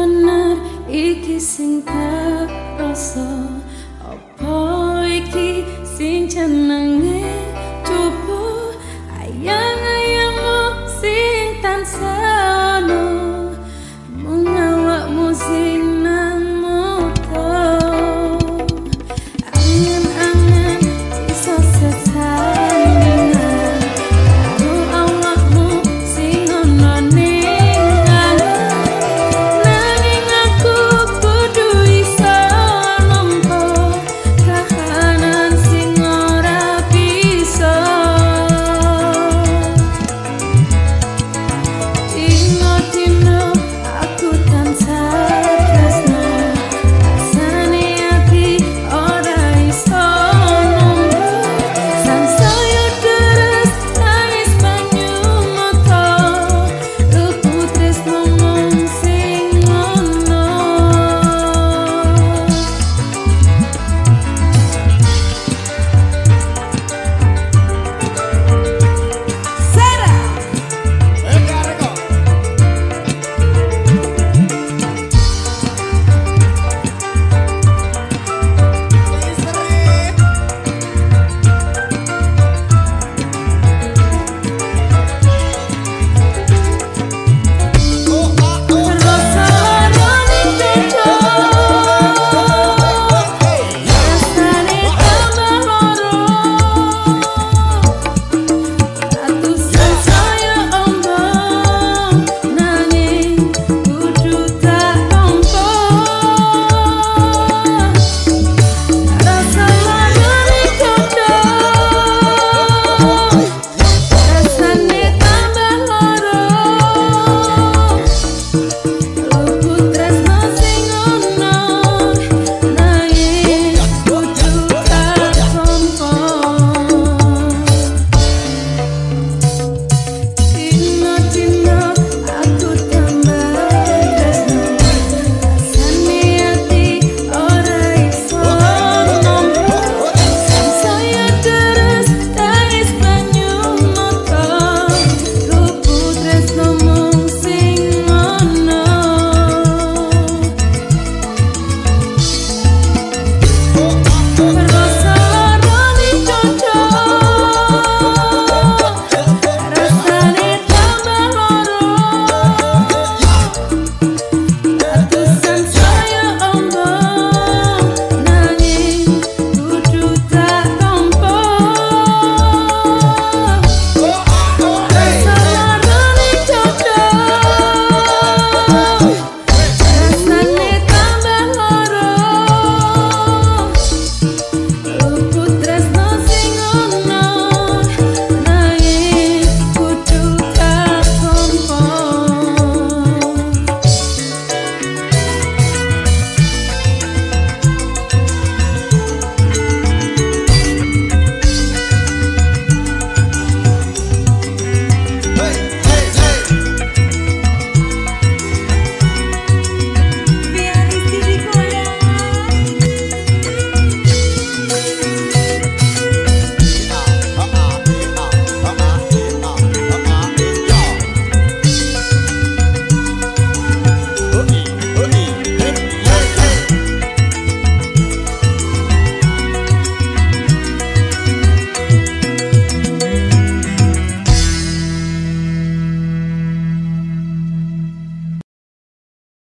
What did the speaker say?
bener iki sing tak rasa. Apa iki sing jenenge?